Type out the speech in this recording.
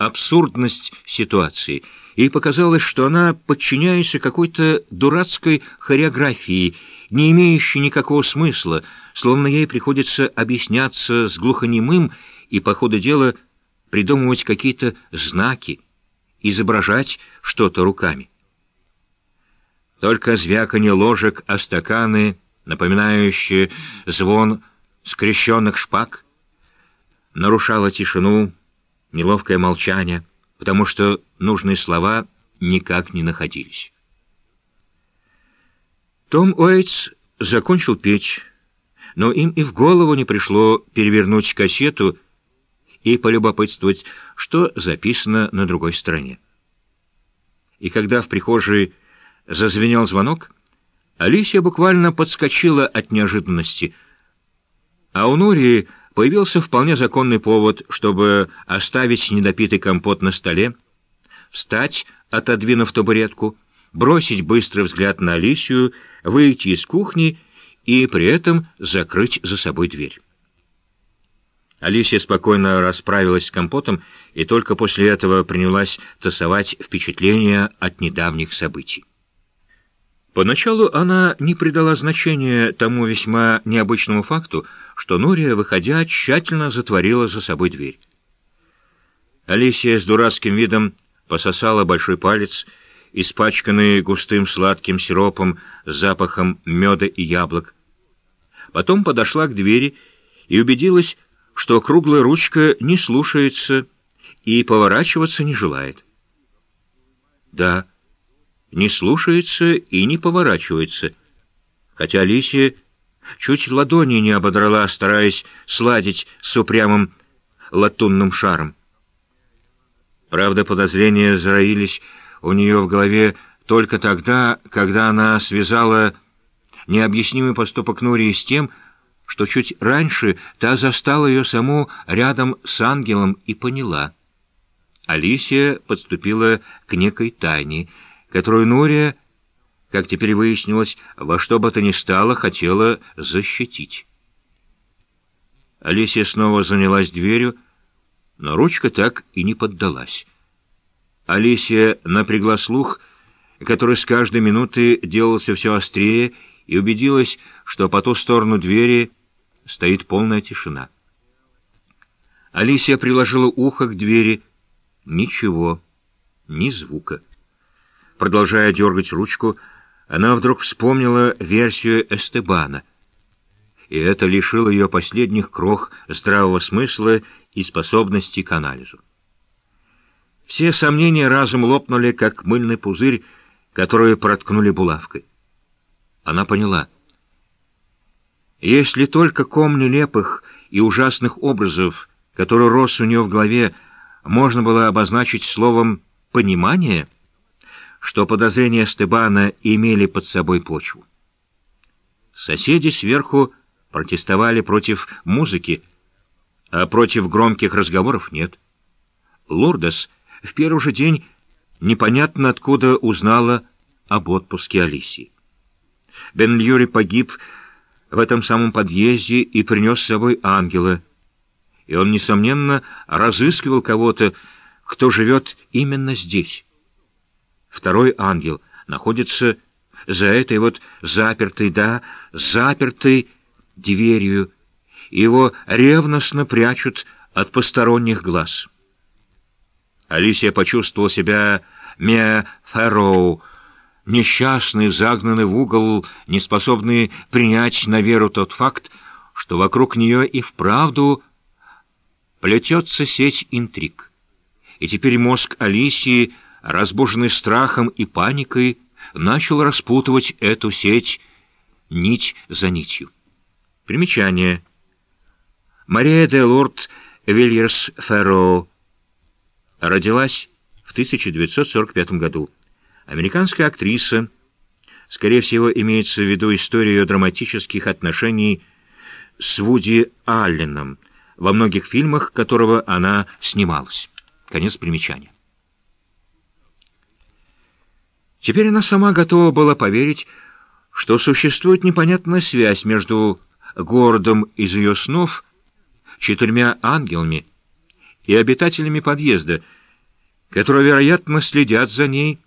абсурдность ситуации, и показалось, что она подчиняется какой-то дурацкой хореографии, не имеющей никакого смысла, словно ей приходится объясняться с глухонемым и, по ходу дела, придумывать какие-то знаки, изображать что-то руками. Только звяканье ложек о стаканы, напоминающие звон скрещенных шпаг, нарушало тишину, неловкое молчание, потому что нужные слова никак не находились. Том Уэйтс закончил печь, но им и в голову не пришло перевернуть кассету и полюбопытствовать, что записано на другой стороне. И когда в прихожей зазвенел звонок, Алисия буквально подскочила от неожиданности, а у Нурии появился вполне законный повод, чтобы оставить недопитый компот на столе, встать, отодвинув табуретку, бросить быстрый взгляд на Алисию, выйти из кухни и при этом закрыть за собой дверь. Алисия спокойно расправилась с компотом и только после этого принялась тасовать впечатления от недавних событий. Поначалу она не придала значения тому весьма необычному факту, что Нурия, выходя, тщательно затворила за собой дверь. Алисия с дурацким видом пососала большой палец, испачканный густым сладким сиропом с запахом меда и яблок. Потом подошла к двери и убедилась, что круглая ручка не слушается и поворачиваться не желает. Да, не слушается и не поворачивается, хотя Алисия чуть ладони не ободрала, стараясь сладить с упрямым латунным шаром. Правда, подозрения зароились у нее в голове только тогда, когда она связала необъяснимый поступок Нурии с тем, что чуть раньше та застала ее саму рядом с ангелом и поняла. Алисия подступила к некой тайне, которую Нурия как теперь выяснилось, во что бы то ни стало хотела защитить. Алисия снова занялась дверью, но ручка так и не поддалась. Алисия напрягла слух, который с каждой минуты делался все острее, и убедилась, что по ту сторону двери стоит полная тишина. Алисия приложила ухо к двери. Ничего, ни звука. Продолжая дергать ручку, она вдруг вспомнила версию Эстебана, и это лишило ее последних крох здравого смысла и способности к анализу. Все сомнения разом лопнули, как мыльный пузырь, который проткнули булавкой. Она поняла. Если только ком нелепых и ужасных образов, который рос у нее в голове, можно было обозначить словом «понимание», что подозрения Стебана имели под собой почву. Соседи сверху протестовали против музыки, а против громких разговоров нет. Лурдес в первый же день непонятно откуда узнала об отпуске Алисии. Бен Льюри погиб в этом самом подъезде и принес с собой ангела, и он, несомненно, разыскивал кого-то, кто живет именно здесь. Второй ангел находится за этой вот запертой, да, запертой дверью. Его ревностно прячут от посторонних глаз. Алисия почувствовала себя Меа Фэрроу, несчастный, загнанный в угол, неспособный принять на веру тот факт, что вокруг нее и вправду плетется сеть интриг. И теперь мозг Алисии — разбуженный страхом и паникой, начал распутывать эту сеть нить за нитью. Примечание. Мария де Лорд Вильерс Ферро родилась в 1945 году. Американская актриса, скорее всего, имеется в виду история ее драматических отношений с Вуди Алленом, во многих фильмах которого она снималась. Конец примечания. Теперь она сама готова была поверить, что существует непонятная связь между городом из ее снов, четырьмя ангелами и обитателями подъезда, которые, вероятно, следят за ней,